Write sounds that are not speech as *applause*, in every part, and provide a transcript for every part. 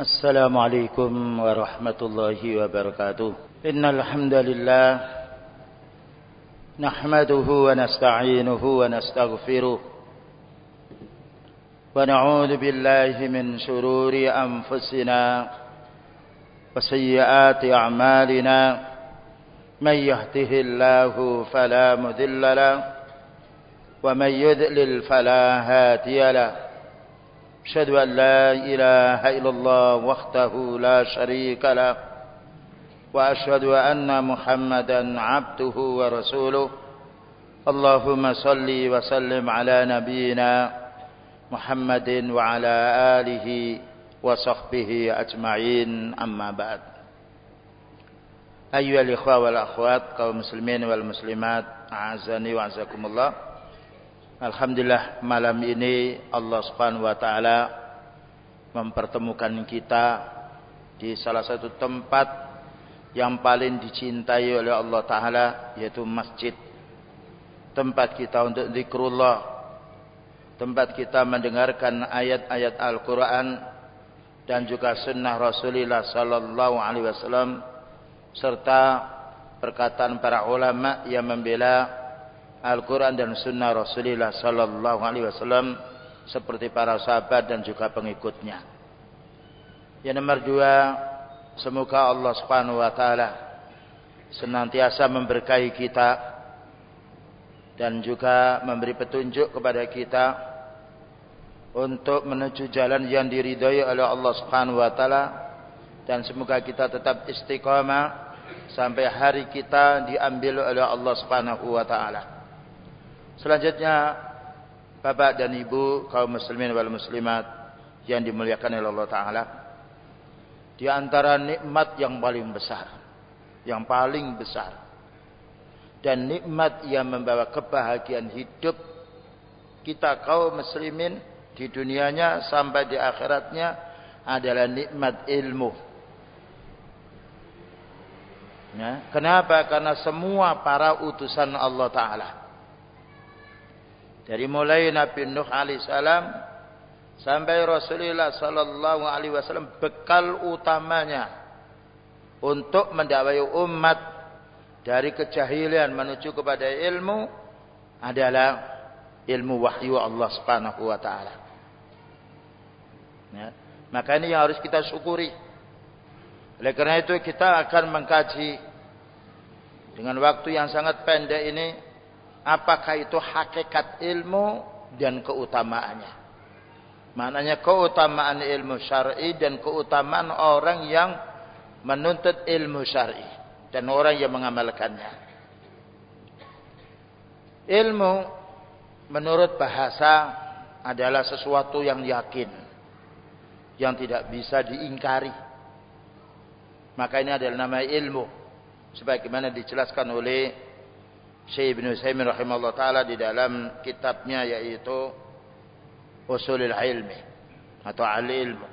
السلام عليكم ورحمة الله وبركاته. إن الحمد لله نحمده ونستعينه ونستغفره ونعوذ بالله من شرور أنفسنا وسيئات أعمالنا. من يهده الله فلا مذل له ومن يذلل فلا هادي له. أشهد أن لا إله إلا الله وحده لا شريك له وأشهد أن محمدا عبده ورسوله. اللهم صل وسلم على نبينا محمد وعلى آله وصحبه أجمعين أما بعد. أيها الإخوة والأخوات kaum muslimin muslimat a'azani wa azakumullah Alhamdulillah malam ini Allah Subhanahu wa taala mempertemukan kita di salah satu tempat yang paling dicintai oleh Allah taala yaitu masjid. Tempat kita untuk zikrullah. Tempat kita mendengarkan ayat-ayat Al-Qur'an dan juga sunnah Rasulullah sallallahu alaihi wasallam serta perkataan para ulama yang membela Al-Quran dan Sunnah Rasulullah Sallallahu Alaihi Wasallam seperti para sahabat dan juga pengikutnya. Yang nomor dua, semoga Allah Subhanahu Wa Taala senantiasa memberkahi kita dan juga memberi petunjuk kepada kita untuk menuju jalan yang diridhai oleh Allah Subhanahu Wa Taala dan semoga kita tetap istiqamah sampai hari kita diambil oleh Allah Subhanahu Wa Taala. Selanjutnya Bapak dan Ibu kaum muslimin wal muslimat yang dimuliakan oleh Allah taala. Di antara nikmat yang paling besar, yang paling besar dan nikmat yang membawa kebahagiaan hidup kita kaum muslimin di dunianya sampai di akhiratnya adalah nikmat ilmu. Ya, kenapa? Karena semua para utusan Allah taala dari mulai Nabi Nuh alaihissalam sampai Rasulullah sallallahu alaihi wasallam bekal utamanya untuk mendakwai umat dari kejahilan menuju kepada ilmu adalah ilmu wahyu Allah Subhanahu wa taala. Ya. Maka ini yang harus kita syukuri. Oleh karena itu kita akan mengkaji dengan waktu yang sangat pendek ini apakah itu hakikat ilmu dan keutamaannya. Maknanya keutamaan ilmu syar'i dan keutamaan orang yang menuntut ilmu syar'i dan orang yang mengamalkannya. Ilmu menurut bahasa adalah sesuatu yang yakin yang tidak bisa diingkari. Maka ini adalah nama ilmu sebagaimana dijelaskan oleh Syekh Ibn Utsaimin rahimahullah taala di dalam kitabnya yaitu Usulul Ilmi atau Al Ilmu.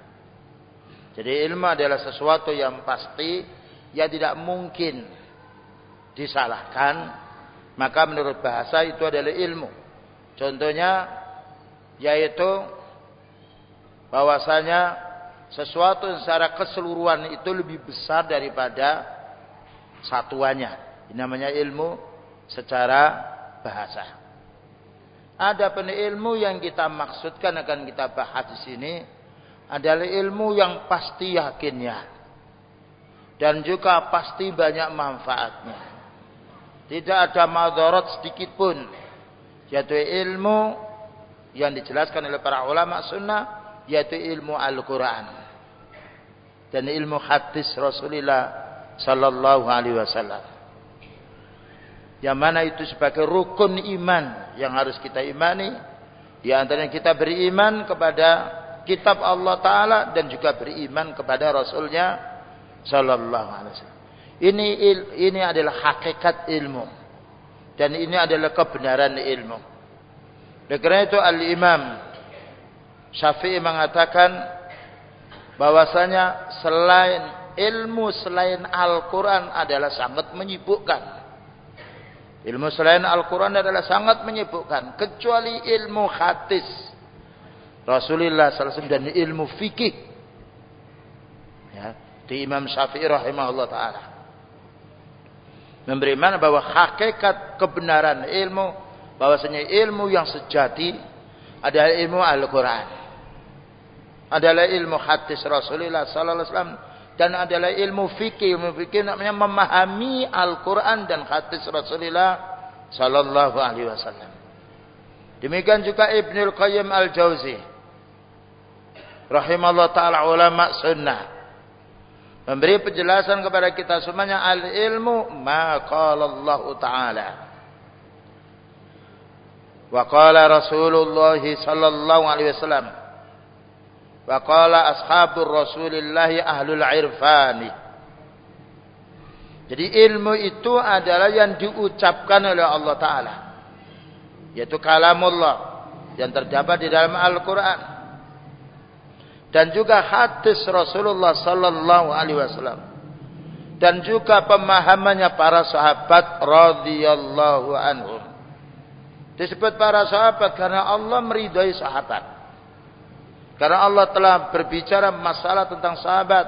Jadi ilmu adalah sesuatu yang pasti yang tidak mungkin disalahkan, maka menurut bahasa itu adalah ilmu. Contohnya yaitu bahwasanya sesuatu secara keseluruhan itu lebih besar daripada satuannya. Ini namanya ilmu secara bahasa. Ada ilmu yang kita maksudkan akan kita bahas di sini adalah ilmu yang pasti yakinnya dan juga pasti banyak manfaatnya. Tidak ada madarat sedikit pun yaitu ilmu yang dijelaskan oleh para ulama sunnah yaitu ilmu Al-Quran dan ilmu hadis Rasulullah Sallallahu Alaihi Wasallam yang mana itu sebagai rukun iman yang harus kita imani. Di antaranya kita beriman kepada kitab Allah taala dan juga beriman kepada rasulnya sallallahu alaihi wasallam. Ini ini adalah hakikat ilmu. Dan ini adalah kebenaran ilmu. Oleh karena itu al imam Syafi'i mengatakan bahwasanya selain ilmu selain Al-Quran adalah sangat menyibukkan Ilmu selain Al-Quran adalah sangat menyibukkan. Kecuali ilmu hadis. Rasulullah SAW dan ilmu fikih. Di Imam Syafi'i rahimahullah taala. Memberi mana bahwa hakikat kebenaran ilmu bahwasanya ilmu yang sejati adalah ilmu Al-Qur'an. Adalah ilmu hadis Rasulullah wasallam dan adalah ilmu fikih. Ilmu fikih namanya memahami Al-Qur'an dan hadis Rasulullah sallallahu alaihi wasallam. Demikian juga Ibnu Qayyim Al-Jauzi rahimallahu taala ulama sunnah memberi penjelasan kepada kita semuanya al ilmu ma qala Allah taala wa qala Rasulullah sallallahu alaihi wasallam wa qala ashabur Rasulillah ahlul irfani jadi ilmu itu adalah yang diucapkan oleh Allah taala yaitu kalamullah yang terdapat di dalam Al-Qur'an dan juga hadis Rasulullah sallallahu alaihi wasallam dan juga pemahamannya para sahabat radhiyallahu anhum. Disebut para sahabat karena Allah meridai sahabat. Karena Allah telah berbicara masalah tentang sahabat.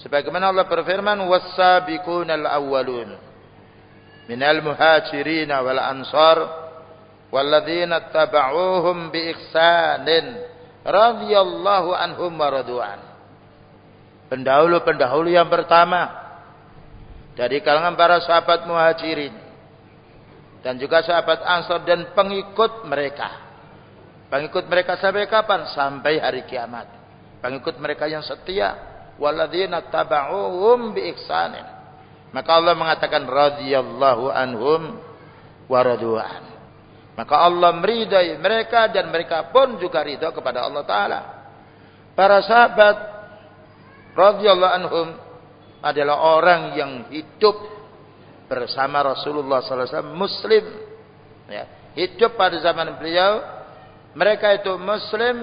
Sebagaimana Allah berfirman, "Was-sabiqunal awwalun minal muhajirin wal ansar walladzina tabauhum bi ihsanin." radhiyallahu anhum wa Pendahulu-pendahulu yang pertama dari kalangan para sahabat muhajirin dan juga sahabat ansor dan pengikut mereka. Pengikut mereka sampai kapan? Sampai hari kiamat. Pengikut mereka yang setia. Walladzina taba'uhum bi ihsanin. Maka Allah mengatakan radhiyallahu anhum wa radu'an. Maka Allah meridai mereka dan mereka pun juga ridha kepada Allah Ta'ala. Para sahabat radhiyallahu anhum adalah orang yang hidup bersama Rasulullah SAW Muslim. Ya, hidup pada zaman beliau. Mereka itu Muslim.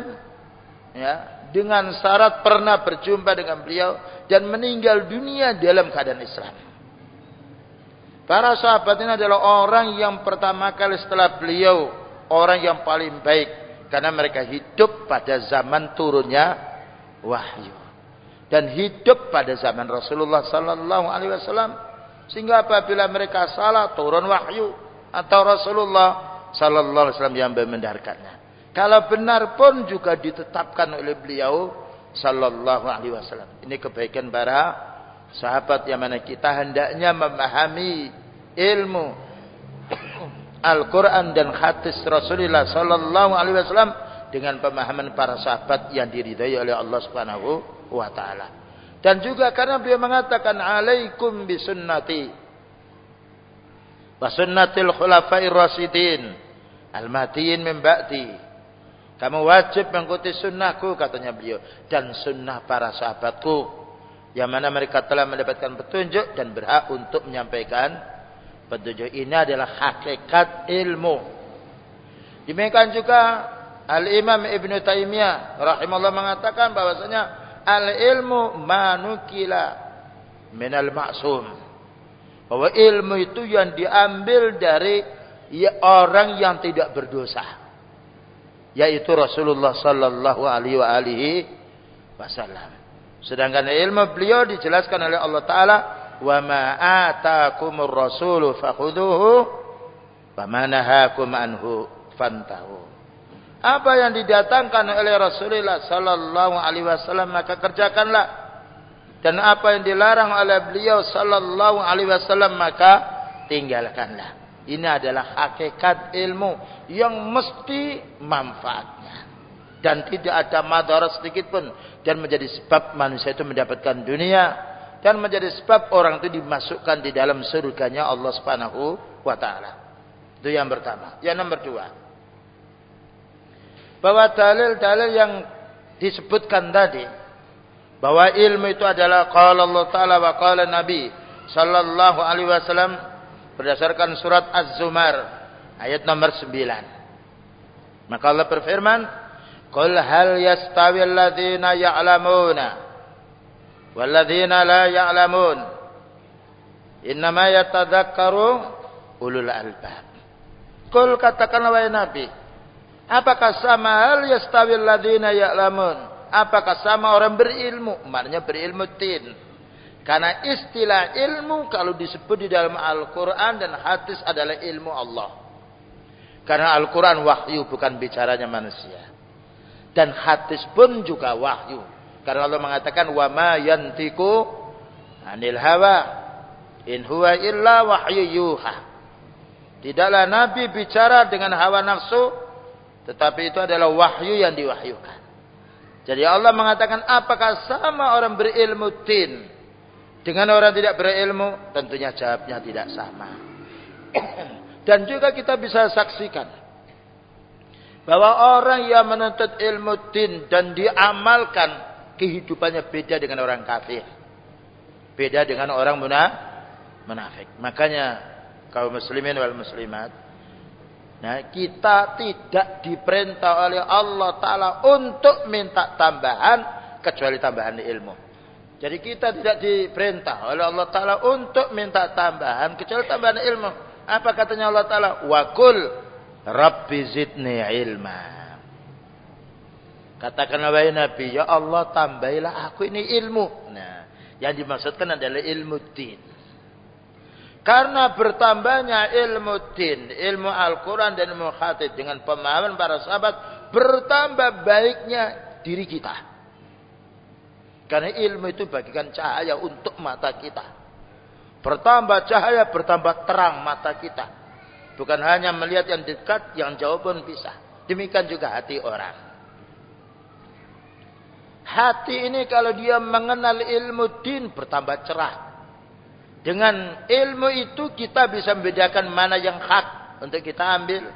Ya, dengan syarat pernah berjumpa dengan beliau dan meninggal dunia dalam keadaan Islam. Para sahabat ini adalah orang yang pertama kali setelah beliau orang yang paling baik karena mereka hidup pada zaman turunnya wahyu dan hidup pada zaman Rasulullah sallallahu alaihi wasallam sehingga apabila mereka salah turun wahyu atau Rasulullah sallallahu alaihi wasallam yang membenarkannya. Kalau benar pun juga ditetapkan oleh beliau sallallahu alaihi wasallam. Ini kebaikan para sahabat yang mana kita hendaknya memahami ilmu Al-Quran dan hadis Rasulullah Sallallahu Alaihi Wasallam dengan pemahaman para sahabat yang diridhai oleh Allah Subhanahu Wa Taala. Dan juga karena beliau mengatakan alaikum bisunnati wa sunnatil khulafair rasidin al-mahdiyin min. Kamu wajib mengikuti sunnahku katanya beliau dan sunnah para sahabatku yang mana mereka telah mendapatkan petunjuk dan berhak untuk menyampaikan Petunjuk ini adalah hakikat ilmu. Demikian juga Al-Imam Ibn Taimiyah rahimahullah mengatakan bahwasanya al-ilmu manukila minal ma'sum. Bahwa ilmu itu yang diambil dari ya, orang yang tidak berdosa. Yaitu Rasulullah sallallahu alaihi wasallam. Sedangkan ilmu beliau dijelaskan oleh Allah taala wa ma ataakumur rasulu fakhuduhu wa ma nahakum anhu fantahu. Apa yang didatangkan oleh Rasulullah sallallahu alaihi wasallam maka kerjakanlah. Dan apa yang dilarang oleh beliau sallallahu alaihi wasallam maka tinggalkanlah. Ini adalah hakikat ilmu yang mesti manfaatnya dan tidak ada madarat sedikit pun dan menjadi sebab manusia itu mendapatkan dunia dan menjadi sebab orang itu dimasukkan di dalam surganya Allah Subhanahu wa taala. Itu yang pertama. Yang nomor dua. Bahwa dalil-dalil yang disebutkan tadi bahwa ilmu itu adalah qala Allah taala wa qala Nabi sallallahu alaihi wasallam berdasarkan surat Az-Zumar ayat nomor 9. Maka Allah berfirman, "Qul hal yastawi alladziina ya'lamuna" Walladzina la ya'lamun innama yatadzakkaru ulul albab. Kul katakanlah wahai Nabi, apakah sama hal yastawi alladzina ya'lamun apakah sama orang berilmu? Maknanya berilmu tin. Karena istilah ilmu kalau disebut di dalam Al-Quran dan hadis adalah ilmu Allah. Karena Al-Quran wahyu bukan bicaranya manusia. Dan hadis pun juga wahyu. Karena Allah mengatakan wa ma yantiku anil hawa in huwa illa wahyu yuha. Tidaklah Nabi bicara dengan hawa nafsu, tetapi itu adalah wahyu yang diwahyukan. Jadi Allah mengatakan apakah sama orang berilmu tin dengan orang tidak berilmu? Tentunya jawabnya tidak sama. *clears throat* Dan juga kita bisa saksikan bahwa orang yang menuntut ilmu tin dan diamalkan kehidupannya beda dengan orang kafir. Beda dengan orang munafik. Makanya kaum muslimin wal muslimat. Nah, kita tidak diperintah oleh Allah Ta'ala untuk minta tambahan kecuali tambahan ilmu. Jadi kita tidak diperintah oleh Allah Ta'ala untuk minta tambahan kecuali tambahan ilmu. Apa katanya Allah Ta'ala? Wakul Rabbi zidni ilma. Katakanlah wahai Nabi, ya Allah tambahilah aku ini ilmu. Nah, yang dimaksudkan adalah ilmu din. Karena bertambahnya ilmu din, ilmu Al-Quran dan ilmu khatid dengan pemahaman para sahabat, bertambah baiknya diri kita. Karena ilmu itu bagikan cahaya untuk mata kita. Bertambah cahaya, bertambah terang mata kita. Bukan hanya melihat yang dekat, yang jauh pun bisa. Demikian juga hati orang. Hati ini kalau dia mengenal ilmu din bertambah cerah. Dengan ilmu itu kita bisa membedakan mana yang hak untuk kita ambil.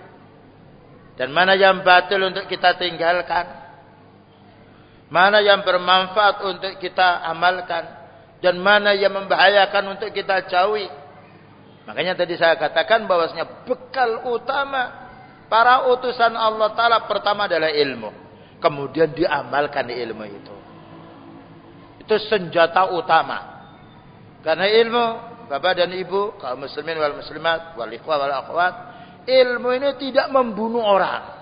Dan mana yang batil untuk kita tinggalkan. Mana yang bermanfaat untuk kita amalkan. Dan mana yang membahayakan untuk kita jauhi. Makanya tadi saya katakan bahwasanya bekal utama para utusan Allah Ta'ala pertama adalah ilmu. Kemudian diamalkan ilmu itu. Itu senjata utama. Karena ilmu, Bapak dan Ibu, kaum muslimin wal muslimat, wal ikhwah wal akhwat, ilmu ini tidak membunuh orang.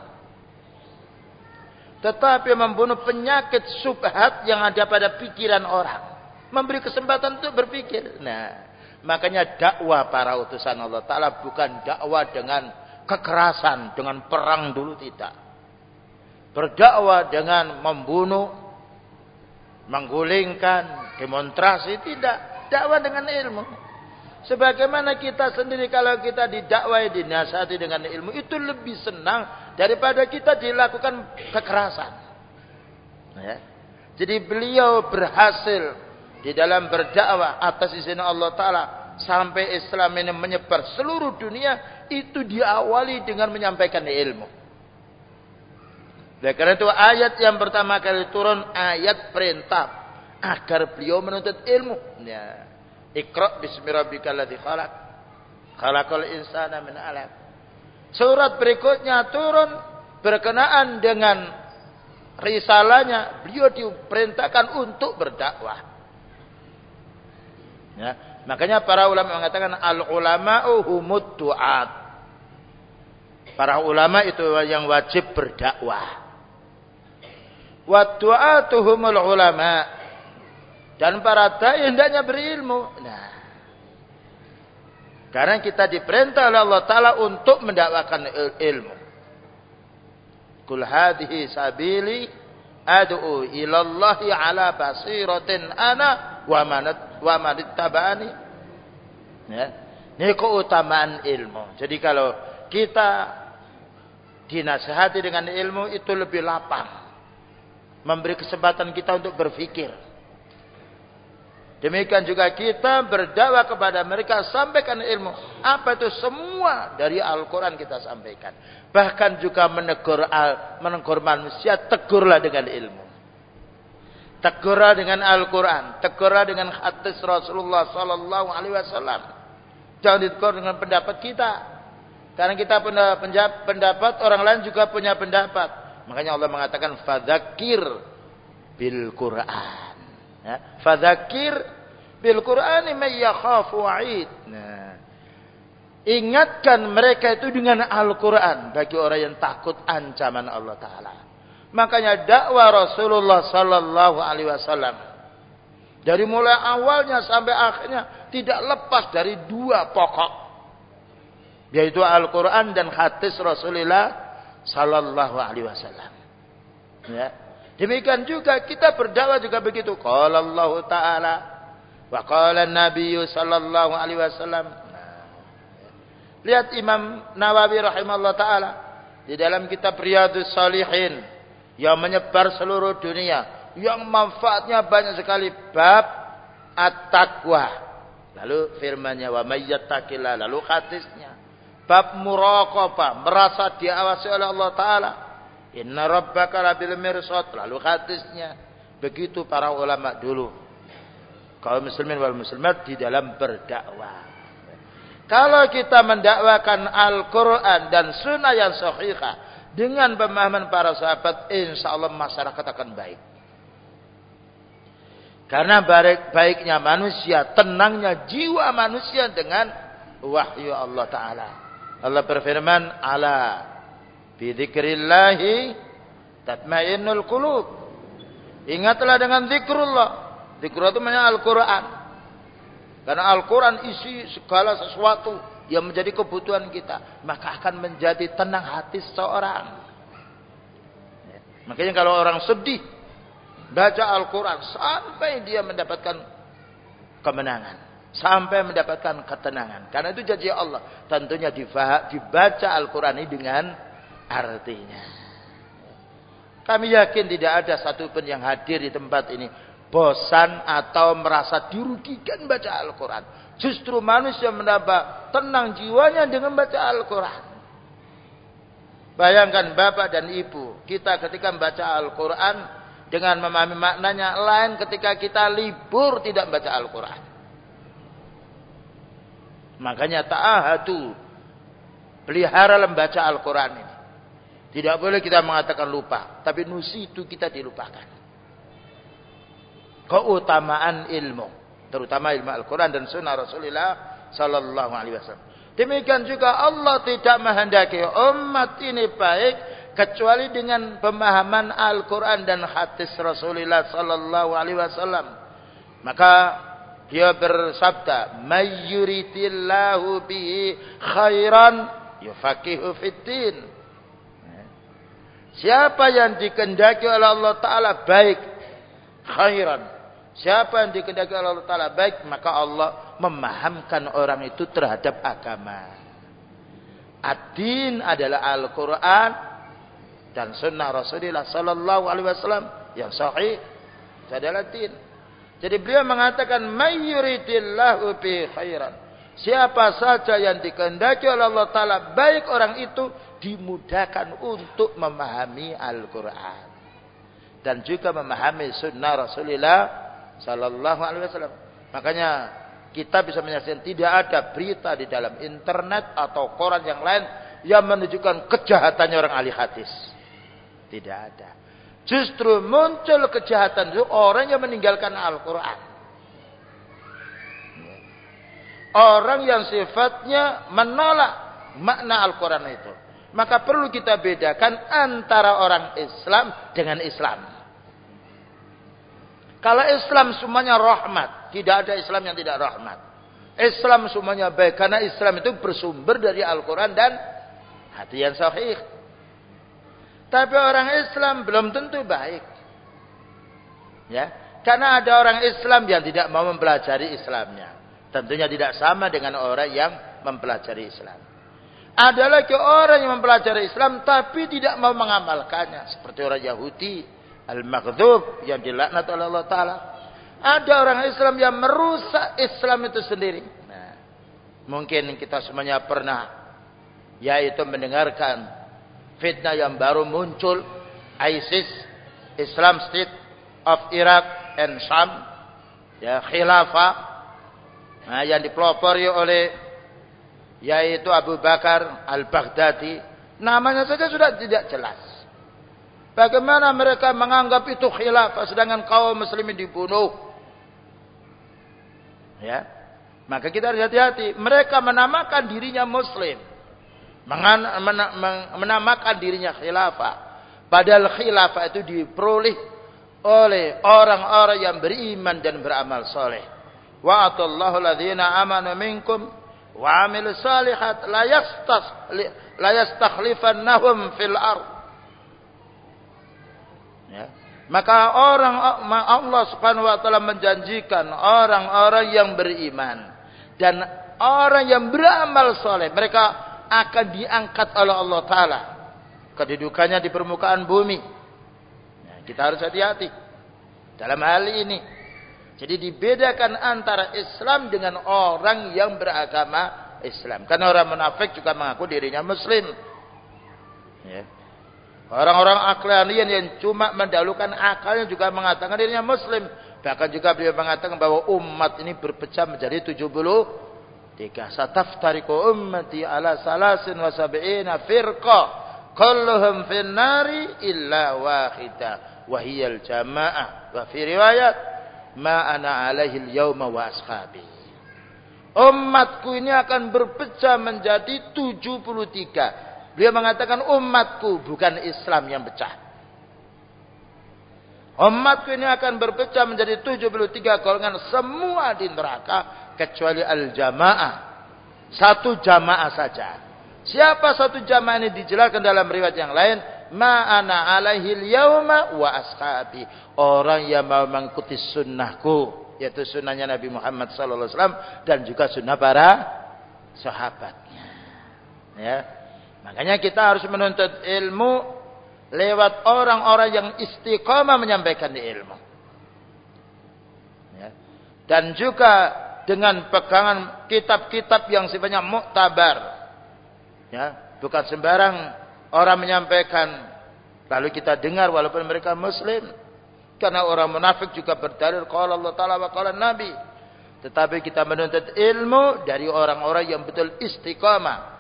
Tetapi membunuh penyakit subhat yang ada pada pikiran orang. Memberi kesempatan untuk berpikir. Nah, makanya dakwah para utusan Allah Ta'ala bukan dakwah dengan kekerasan, dengan perang dulu tidak. Berdakwah dengan membunuh, menggulingkan, demonstrasi tidak dakwah dengan ilmu. Sebagaimana kita sendiri kalau kita didakwai, dinasihati dengan ilmu itu lebih senang daripada kita dilakukan kekerasan. Ya. Jadi beliau berhasil di dalam berdakwah atas izin Allah Taala sampai Islam ini menyebar seluruh dunia itu diawali dengan menyampaikan ilmu. Oleh karena itu ayat yang pertama kali turun ayat perintah agar beliau menuntut ilmu. Ya. Iqra bismi rabbikal ladzi khalaq. Khalaqal insana min 'alaq. Surat berikutnya turun berkenaan dengan risalahnya, beliau diperintahkan untuk berdakwah. Ya, makanya para ulama mengatakan al ulama'u humud du'at. Para ulama itu yang wajib berdakwah. Wa du'atuhumul ulama. Dan para dai hendaknya berilmu. Nah, karena kita diperintah oleh Allah Ta'ala untuk mendakwakan ilmu. Kul hadhihi sabili ad'u ilallahi ala basiratin ana wa manat wa manittabani. Ya. Ini keutamaan ilmu. Jadi kalau kita dinasihati dengan ilmu itu lebih lapang. Memberi kesempatan kita untuk berpikir. Demikian juga kita berdakwah kepada mereka sampaikan ilmu. Apa itu semua dari Al-Quran kita sampaikan. Bahkan juga menegur, menegur manusia, tegurlah dengan ilmu. Tegurlah dengan Al-Quran. Tegurlah dengan hadis Rasulullah Sallallahu Alaihi Wasallam. Jangan ditegur dengan pendapat kita. Karena kita punya pendapat, orang lain juga punya pendapat. Makanya Allah mengatakan fadzakir bil Quran. Ya. Fadzakir bil Qur'ani may yakhafu. Nah. Ingatkan mereka itu dengan Al-Quran bagi orang yang takut ancaman Allah Ta'ala. Makanya dakwah Rasulullah sallallahu alaihi wasallam dari mulai awalnya sampai akhirnya tidak lepas dari dua pokok yaitu Al-Qur'an dan hadis Rasulullah sallallahu alaihi wasallam. Ya. Demikian juga kita berdakwah juga begitu. Qala Allah taala wa qala Nabi sallallahu alaihi wasallam. Nah, Lihat Imam Nawawi rahimahullah taala di dalam kitab Riyadhus Shalihin yang menyebar seluruh dunia yang manfaatnya banyak sekali bab at-taqwa lalu firmannya wa mayyattaqillah lalu hadisnya bab muraqabah merasa diawasi oleh Allah taala inna rabbaka labil mirsad lalu hadisnya begitu para ulama dulu kaum muslimin wal muslimat di dalam berdakwah kalau kita mendakwakan Al-Quran dan Sunnah yang sahihah dengan pemahaman para sahabat, insya Allah masyarakat akan baik. Karena baik, baiknya manusia, tenangnya jiwa manusia dengan wahyu Allah Ta'ala. Allah berfirman, Ala bidzikrillahi tatmainnul qulub. Ingatlah dengan zikrullah. Zikrullah itu maknanya Al-Quran. Karena Al-Quran isi segala sesuatu yang menjadi kebutuhan kita, maka akan menjadi tenang hati seseorang. Ya. Makanya kalau orang sedih, baca Al-Quran sampai dia mendapatkan kemenangan. Sampai mendapatkan ketenangan. Karena itu janji Allah. Tentunya dibaca Al-Quran ini dengan artinya. Kami yakin tidak ada satupun yang hadir di tempat ini. Bosan atau merasa dirugikan baca Al-Quran. Justru manusia mendapat tenang jiwanya dengan baca Al-Quran. Bayangkan bapak dan ibu. Kita ketika membaca Al-Quran. Dengan memahami maknanya. Lain ketika kita libur tidak membaca Al-Quran. Makanya ta'ahatu. Pelihara membaca Al-Quran. Tidak boleh kita mengatakan lupa. Tapi nusi itu kita dilupakan. Keutamaan ilmu terutama ilmu Al-Quran dan Sunnah Rasulullah Sallallahu Alaihi Wasallam. Demikian juga Allah tidak menghendaki umat ini baik kecuali dengan pemahaman Al-Quran dan hadis Rasulullah Sallallahu Alaihi Wasallam. Maka dia bersabda, "Mayyuritillahu bihi khairan yufaqihu fiddin." Siapa yang dikendaki oleh Allah Ta'ala baik, khairan, Siapa yang dikehendaki Allah Taala baik, maka Allah memahamkan orang itu terhadap agama. Ad-din adalah Al-Quran dan Sunnah Rasulullah Sallallahu Alaihi Wasallam yang sahih. Itu adalah din. Jadi beliau mengatakan mayuridillahu bi khairan. Siapa saja yang dikehendaki oleh Allah Taala baik orang itu dimudahkan untuk memahami Al-Quran dan juga memahami Sunnah Rasulullah Sallallahu Alaihi Wasallam. Makanya kita bisa menyaksikan tidak ada berita di dalam internet atau koran yang lain yang menunjukkan kejahatannya orang ahli hadis. Tidak ada. Justru muncul kejahatan itu orang yang meninggalkan Al-Quran. Orang yang sifatnya menolak makna Al-Quran itu. Maka perlu kita bedakan antara orang Islam dengan Islam. Kalau Islam semuanya rahmat, tidak ada Islam yang tidak rahmat. Islam semuanya baik karena Islam itu bersumber dari Al-Quran dan hati yang sahih. Tapi orang Islam belum tentu baik. Ya, karena ada orang Islam yang tidak mau mempelajari Islamnya. Tentunya tidak sama dengan orang yang mempelajari Islam. Ada lagi orang yang mempelajari Islam tapi tidak mau mengamalkannya. Seperti orang Yahudi al-maghdub yang dilaknat oleh Allah taala. Ada orang Islam yang merusak Islam itu sendiri. Nah, mungkin kita semuanya pernah yaitu mendengarkan fitnah yang baru muncul ISIS Islam State of Iraq and Sham ya khilafah nah, yang dipelopori oleh yaitu Abu Bakar Al-Baghdadi namanya saja sudah tidak jelas Bagaimana mereka menganggap itu khilafah sedangkan kaum muslimin dibunuh? Ya. Maka kita harus hati-hati. Mereka menamakan dirinya muslim. Menamakan dirinya khilafah. Padahal khilafah itu diperoleh oleh orang-orang yang beriman dan beramal soleh. Wa atallahu amanu minkum wa amil salihat la yastas la yastakhlifannahum fil. Ya. Maka orang Allah Subhanahu wa taala menjanjikan orang-orang yang beriman dan orang yang beramal soleh mereka akan diangkat oleh Allah taala kedudukannya di permukaan bumi. Nah, kita harus hati-hati dalam hal ini. Jadi dibedakan antara Islam dengan orang yang beragama Islam. Karena orang munafik juga mengaku dirinya Muslim. Ya. Orang-orang aklanian yang cuma mendahulukan akalnya juga mengatakan dirinya Muslim. Bahkan juga beliau mengatakan bahwa umat ini berpecah menjadi 70 tiga. Sataftariku ummati ala salasin wa sab'ina firqa kulluhum fin nari illa wahida wahiyal jamaah wa fi riwayat ma ana alaihi al-yawma wa ashabi. Umatku ini akan berpecah menjadi 73 beliau mengatakan umatku bukan Islam yang pecah. Umatku ini akan berpecah menjadi 73 golongan semua di neraka kecuali al-jamaah. Satu jamaah saja. Siapa satu jamaah ini dijelaskan dalam riwayat yang lain, ma'ana alaihil yauma wa ashabi. Orang yang mau mengikuti sunnahku, yaitu sunnahnya Nabi Muhammad wasallam dan juga sunnah para sahabatnya. Ya. Makanya kita harus menuntut ilmu lewat orang-orang yang istiqamah menyampaikan ilmu. Ya. Dan juga dengan pegangan kitab-kitab yang sifatnya muktabar Ya, bukan sembarang orang menyampaikan lalu kita dengar walaupun mereka muslim. Karena orang munafik juga berdalil qala Allah taala wa qala Nabi. Tetapi kita menuntut ilmu dari orang-orang yang betul istiqamah.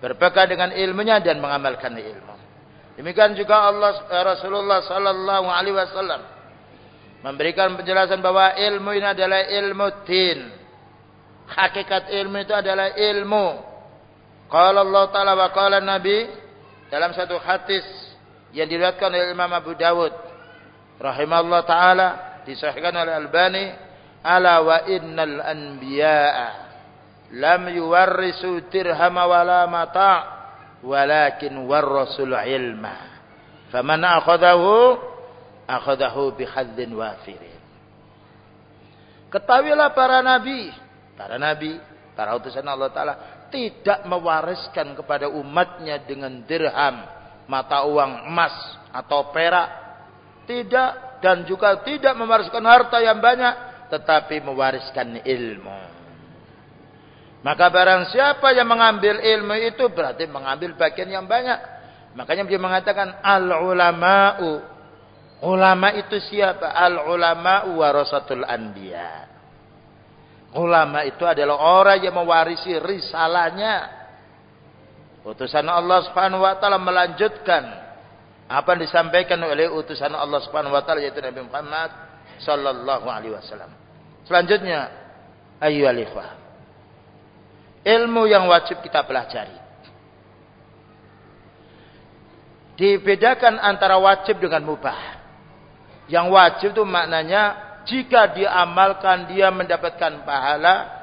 Berpegang dengan ilmunya dan mengamalkan ilmu. Demikian juga Allah eh, Rasulullah sallallahu alaihi wasallam memberikan penjelasan bahwa ilmu ini adalah ilmu tin. Hakikat ilmu itu adalah ilmu Qala Allah Ta'ala wa qala Nabi dalam satu hadis yang diriwayatkan oleh Imam Abu Dawud rahimahullah taala disahihkan oleh Albani ala wa innal anbiya'a lam yuwarrisu dirham wala mata walakin warrasul ilma. Faman akhadahu akhadahu bihadzin wafirin. Ketahuilah para nabi para nabi para utusan Allah taala tidak mewariskan kepada umatnya dengan dirham, mata uang emas atau perak. Tidak dan juga tidak mewariskan harta yang banyak, tetapi mewariskan ilmu. Maka barang siapa yang mengambil ilmu itu berarti mengambil bagian yang banyak. Makanya dia mengatakan al-ulama'u. Ulama itu siapa? Al-ulama'u warasatul anbiya. Ulama itu adalah orang yang mewarisi risalahnya. Utusan Allah Subhanahu wa taala melanjutkan apa yang disampaikan oleh utusan Allah Subhanahu wa taala yaitu Nabi Muhammad sallallahu alaihi wasallam. Selanjutnya, ayyuhal ikhwah. Ilmu yang wajib kita pelajari. Dibedakan antara wajib dengan mubah. Yang wajib itu maknanya jika diamalkan dia mendapatkan pahala,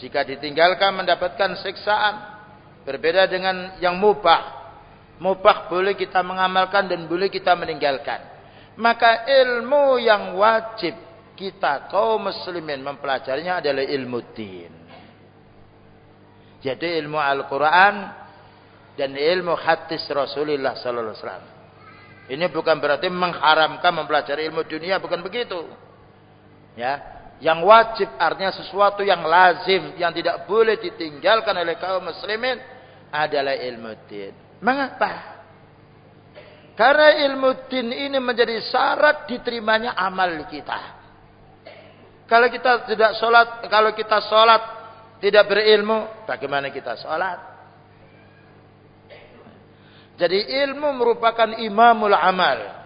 jika ditinggalkan mendapatkan siksaan. Berbeda dengan yang mubah. Mubah boleh kita mengamalkan dan boleh kita meninggalkan. Maka ilmu yang wajib kita kaum muslimin mempelajarinya adalah ilmu din. Jadi ilmu Al-Quran dan ilmu hadis Rasulullah Sallallahu Alaihi Wasallam. Ini bukan berarti mengharamkan mempelajari ilmu dunia, bukan begitu. Ya, yang wajib artinya sesuatu yang lazim yang tidak boleh ditinggalkan oleh kaum muslimin adalah ilmu din. Mengapa? Karena ilmu din ini menjadi syarat diterimanya amal kita. Kalau kita tidak sholat, kalau kita sholat tidak berilmu, bagaimana kita sholat? Jadi ilmu merupakan imamul amal.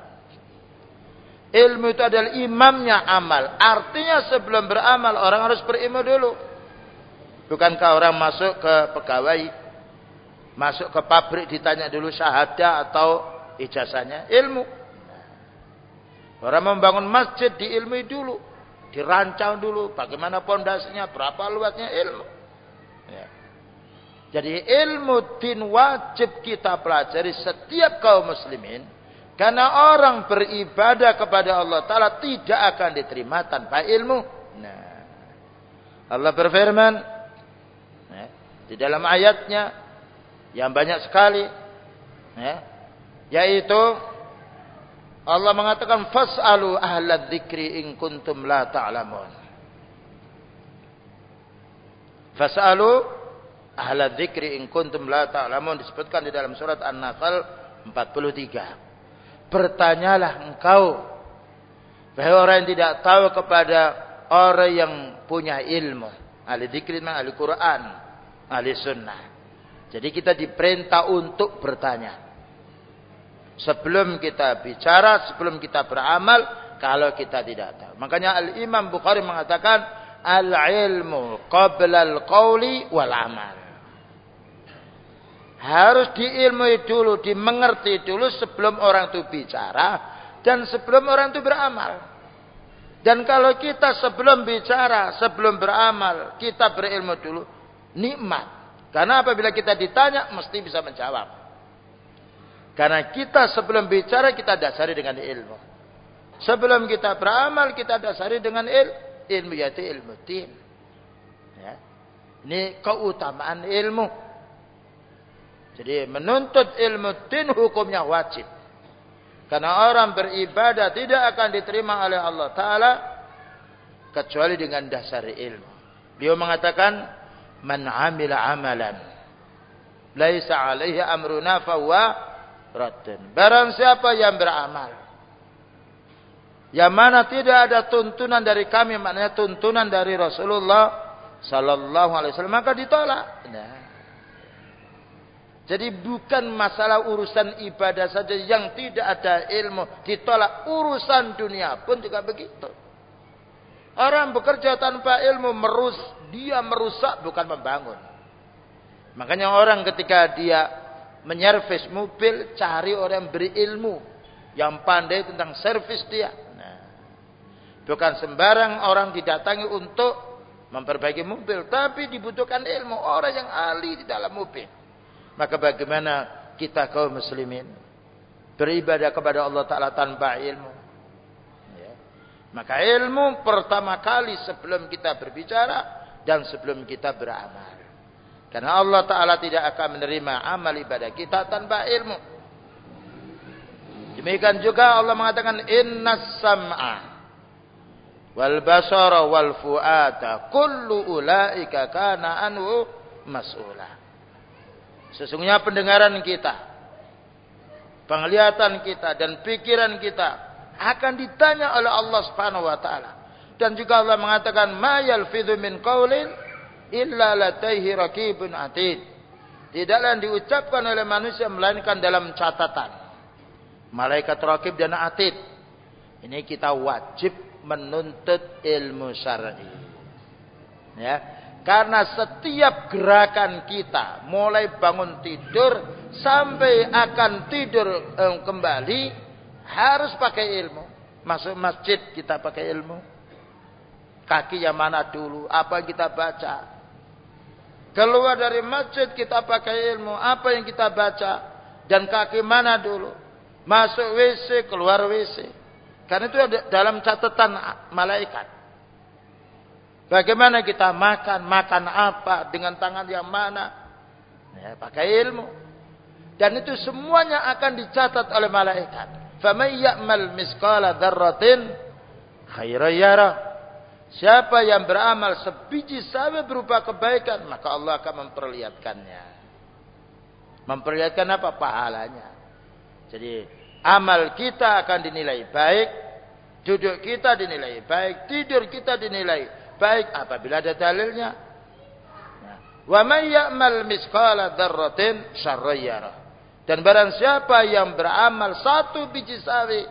Ilmu itu adalah imamnya amal. Artinya sebelum beramal orang harus berilmu dulu. Bukankah orang masuk ke pegawai, masuk ke pabrik ditanya dulu syahadah atau ijazahnya ilmu. Orang membangun masjid di ilmu dulu, dirancang dulu, bagaimana pondasinya, berapa luasnya ilmu. Ya. Jadi ilmu din wajib kita pelajari setiap kaum muslimin. Karena orang beribadah kepada Allah Ta'ala tidak akan diterima tanpa ilmu. Nah, Allah berfirman ya, di dalam ayatnya yang banyak sekali ya, yaitu Allah mengatakan fasalu ahla dzikri in kuntum la ta'lamun. Fasalu ahla dzikri in kuntum la ta'lamun disebutkan di dalam surat An-Nahl 43. Bertanyalah engkau bahwa orang yang tidak tahu kepada orang yang punya ilmu. Ahli dzikri ahli Quran, ahli sunnah. Jadi kita diperintah untuk bertanya. Sebelum kita bicara, sebelum kita beramal, kalau kita tidak tahu. Makanya Al-Imam Bukhari mengatakan, Al-ilmu qabla al-qawli wal amal. Harus diilmui dulu, dimengerti dulu sebelum orang itu bicara dan sebelum orang itu beramal. Dan kalau kita sebelum bicara, sebelum beramal, kita berilmu dulu, nikmat. Karena apabila kita ditanya, mesti bisa menjawab. Karena kita sebelum bicara kita dasari dengan ilmu. Sebelum kita beramal kita dasari dengan il, ilmu yaitu ilmu din. Ya. Ini keutamaan ilmu. Jadi menuntut ilmu din hukumnya wajib. Karena orang beribadah tidak akan diterima oleh Allah Ta'ala kecuali dengan dasar ilmu. Beliau mengatakan man amila amalan laisa alaihi amruna fahuwa raddun. Barang siapa yang beramal yang mana tidak ada tuntunan dari kami maknanya tuntunan dari Rasulullah sallallahu alaihi wasallam maka ditolak. Nah. Jadi bukan masalah urusan ibadah saja yang tidak ada ilmu ditolak, urusan dunia pun juga begitu. Orang bekerja tanpa ilmu merus, dia merusak bukan membangun. Makanya orang ketika dia menyervis mobil, cari orang yang berilmu, yang pandai tentang servis dia. Nah, bukan sembarang orang didatangi untuk memperbaiki mobil, tapi dibutuhkan ilmu orang yang ahli di dalam mobil. Maka bagaimana kita kaum muslimin beribadah kepada Allah Taala tanpa ilmu? Ya. Maka ilmu pertama kali sebelum kita berbicara dan sebelum kita beramal. Karena Allah Ta'ala tidak akan menerima amal ibadah kita tanpa ilmu. Demikian juga Allah mengatakan inna sam'a wal basara wal fu'ata kullu ulaika kana anhu. Sesungguhnya pendengaran kita, penglihatan kita dan pikiran kita akan ditanya oleh Allah Subhanahu wa taala. Dan juga Allah mengatakan ma yalfidhu min qaulin illa lataihi raqibun atid. Tidaklah yang diucapkan oleh manusia melainkan dalam catatan. Malaikat raqib dan atid. Ini kita wajib menuntut ilmu syar'i. Ya. Karena setiap gerakan kita mulai bangun tidur sampai akan tidur eh, kembali harus pakai ilmu. Masuk masjid kita pakai ilmu. Kaki yang mana dulu, apa yang kita baca, Keluar dari masjid kita pakai ilmu. Apa yang kita baca. Dan kaki mana dulu. Masuk WC, keluar WC. Karena itu dalam catatan malaikat. Bagaimana kita makan, makan apa, dengan tangan yang mana. Ya, pakai ilmu. Dan itu semuanya akan dicatat oleh malaikat. فَمَنْ يَأْمَلْ مِسْقَالَ ذَرَّةٍ خَيْرًا يَرَى Siapa yang beramal sebiji sawi berupa kebaikan, maka Allah akan memperlihatkannya. Memperlihatkan apa? Pahalanya. Jadi amal kita akan dinilai baik, duduk kita dinilai baik, tidur kita dinilai baik apabila ada dalilnya. Wa may ya'mal misqala dzarratin syarra Dan barang siapa yang beramal satu biji sawi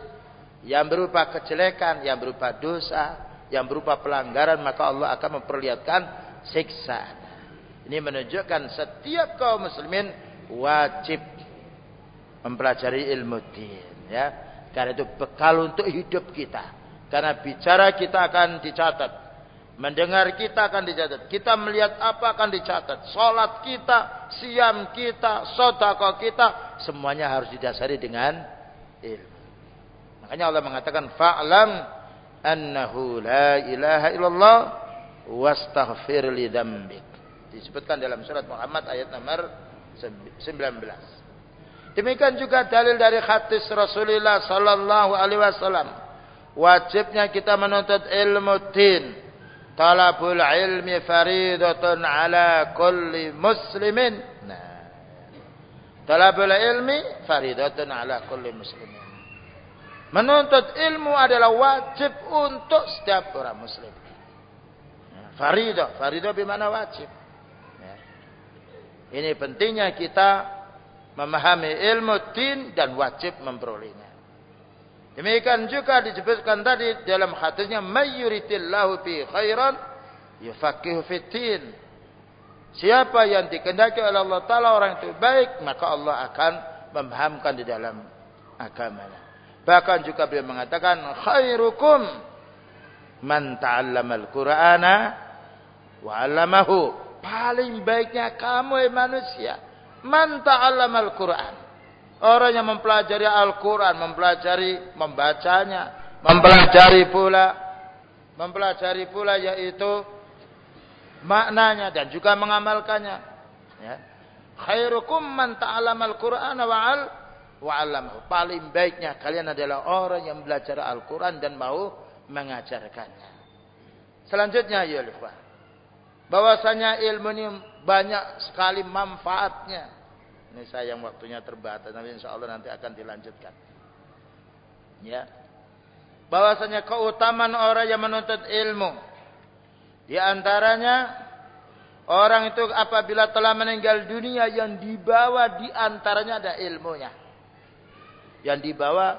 yang berupa kejelekan, yang berupa dosa, yang berupa pelanggaran maka Allah akan memperlihatkan siksa. Ini menunjukkan setiap kaum muslimin wajib mempelajari ilmu din ya. Karena itu bekal untuk hidup kita. Karena bicara kita akan dicatat. Mendengar kita akan dicatat. Kita melihat apa akan dicatat. Salat kita, siam kita, sodako kita. Semuanya harus didasari dengan ilmu. Makanya Allah mengatakan fa'lam annahu la ilaha illallah wastaghfir li dzambik. Disebutkan dalam surat Muhammad ayat nomor 19. Demikian juga dalil dari hadis Rasulullah sallallahu alaihi wasallam. Wajibnya kita menuntut ilmu din. Talabul ilmi faridatun ala kulli muslimin. Nah. Talabul ilmi faridatun ala kulli muslimin. Menuntut ilmu adalah wajib untuk setiap orang muslim. Faridah, faridah bermakna wajib. Ya. Ini pentingnya kita memahami ilmu din dan wajib memperolehnya. Demikian juga disebutkan tadi dalam hadisnya mayyuritillahu fi khairan yufaqihu fitin. Siapa yang dikehendaki oleh Allah taala orang itu baik, maka Allah akan memahamkan di dalam agamanya. Bahkan juga beliau mengatakan khairukum man ta'allamal Qur'ana wa 'allamahu. Paling baiknya kamu manusia Man al Qur'an. Orang yang mempelajari Al-Quran, mempelajari membacanya, mempelajari pula, mempelajari pula yaitu maknanya dan juga mengamalkannya. Ya. Khairukum man al Qur'an wa al wa Paling baiknya kalian adalah orang yang belajar Al-Quran dan mau mengajarkannya. Selanjutnya ya bahwasanya ilmu ini banyak sekali manfaatnya. Ini sayang waktunya terbatas, tapi insya Allah nanti akan dilanjutkan. Ya. Bahwasanya keutamaan orang yang menuntut ilmu. Di antaranya orang itu apabila telah meninggal dunia yang dibawa di antaranya ada ilmunya. Yang dibawa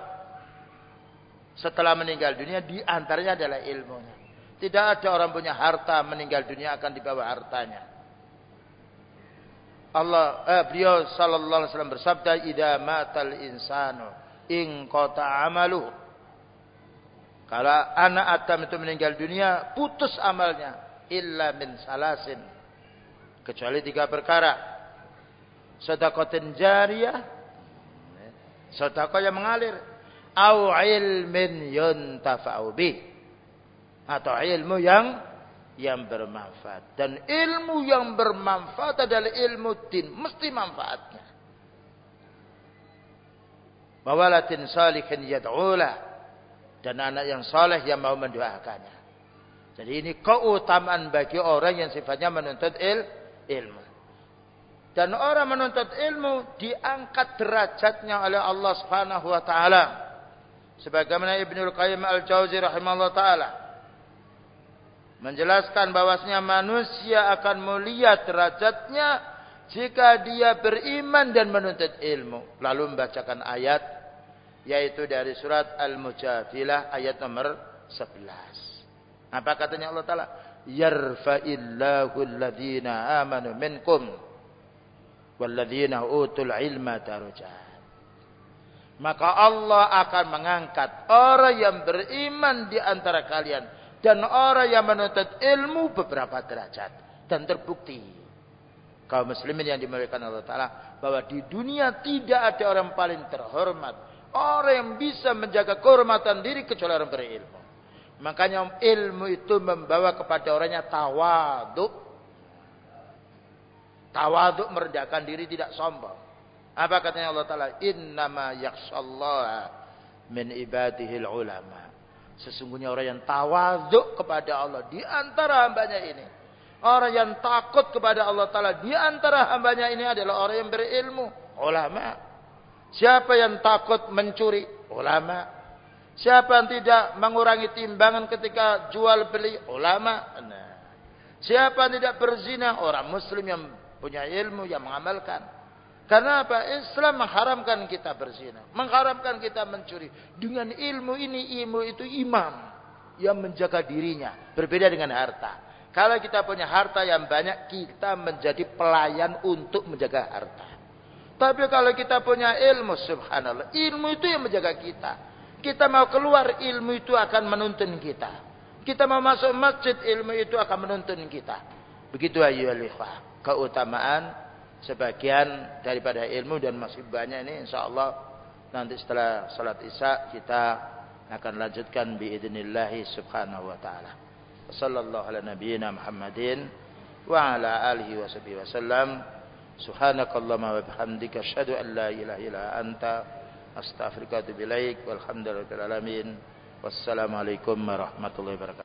setelah meninggal dunia di antaranya adalah ilmunya. Tidak ada orang punya harta meninggal dunia akan dibawa hartanya. Allah eh, beliau sallallahu alaihi wasallam bersabda idza matal insanu in qata amalu. Kalau anak Adam itu meninggal dunia putus amalnya illa min salasin. Kecuali tiga perkara. Sedekatin jariyah sedekah yang mengalir. Au ilmin yuntafa'u bih. Atau ilmu yang yang bermanfaat. Dan ilmu yang bermanfaat adalah ilmu din. Mesti manfaatnya. Mawalatin salihin yad'ulah. Dan anak yang saleh yang mau mendoakannya. Jadi ini keutamaan bagi orang yang sifatnya menuntut il, ilmu. Dan orang menuntut ilmu diangkat derajatnya oleh Allah Subhanahu wa taala. Sebagaimana Ibnu Qayyim Al-Jauzi rahimahullah taala menjelaskan bahwasanya manusia akan mulia derajatnya jika dia beriman dan menuntut ilmu. Lalu membacakan ayat yaitu dari surat Al-Mujadilah ayat nomor 11 apa katanya Allah taala? Yarfa'illahu alladhina amanu minkum walladhina utul ilma darajat maka Allah akan mengangkat orang yang beriman di antara kalian dan orang yang menuntut ilmu beberapa derajat. Dan terbukti. Kaum muslimin yang dimuliakan Allah taala bahwa di dunia tidak ada orang paling terhormat. Orang yang bisa menjaga kehormatan diri kecuali orang berilmu. Makanya ilmu itu membawa kepada orangnya tawaduk. Tawaduk merendahkan diri tidak sombong. Apa katanya Allah taala? Innama yakhshallaha min ibadihil ulama Sesungguhnya orang yang tawaduk kepada Allah di antara hambanya ini. Orang yang takut kepada Allah Ta'ala di antara hambanya ini adalah orang yang berilmu. Ulama. Siapa yang takut mencuri? Ulama. Siapa yang tidak mengurangi timbangan ketika jual beli? Ulama. Nah. Siapa yang tidak berzina? Orang muslim yang punya ilmu, yang mengamalkan. Karena apa? Islam mengharamkan kita berzina. Mengharamkan kita mencuri. Dengan ilmu ini, ilmu itu imam. Yang menjaga dirinya. Berbeda dengan harta. Kalau kita punya harta yang banyak, kita menjadi pelayan untuk menjaga harta. Tapi kalau kita punya ilmu, subhanallah. Ilmu itu yang menjaga kita. Kita mau keluar, ilmu itu akan menuntun kita. Kita mau masuk masjid, ilmu itu akan menuntun kita. Begitu ayyuhal ikhwah. Keutamaan sebagian daripada ilmu dan masih banyak ini insyaallah nanti setelah salat isya kita akan lanjutkan biidznillah subhanahu wa taala. Sallallahu ala nabiyyina Muhammadin wa ala alihi wa sahbihi wasallam. Subhanakallahumma wa bihamdika asyhadu an la ilaha illa anta astaghfiruka wa atubu ilaik. Walhamdulillahirabbil alamin. Wassalamualaikum warahmatullahi wabarakatuh.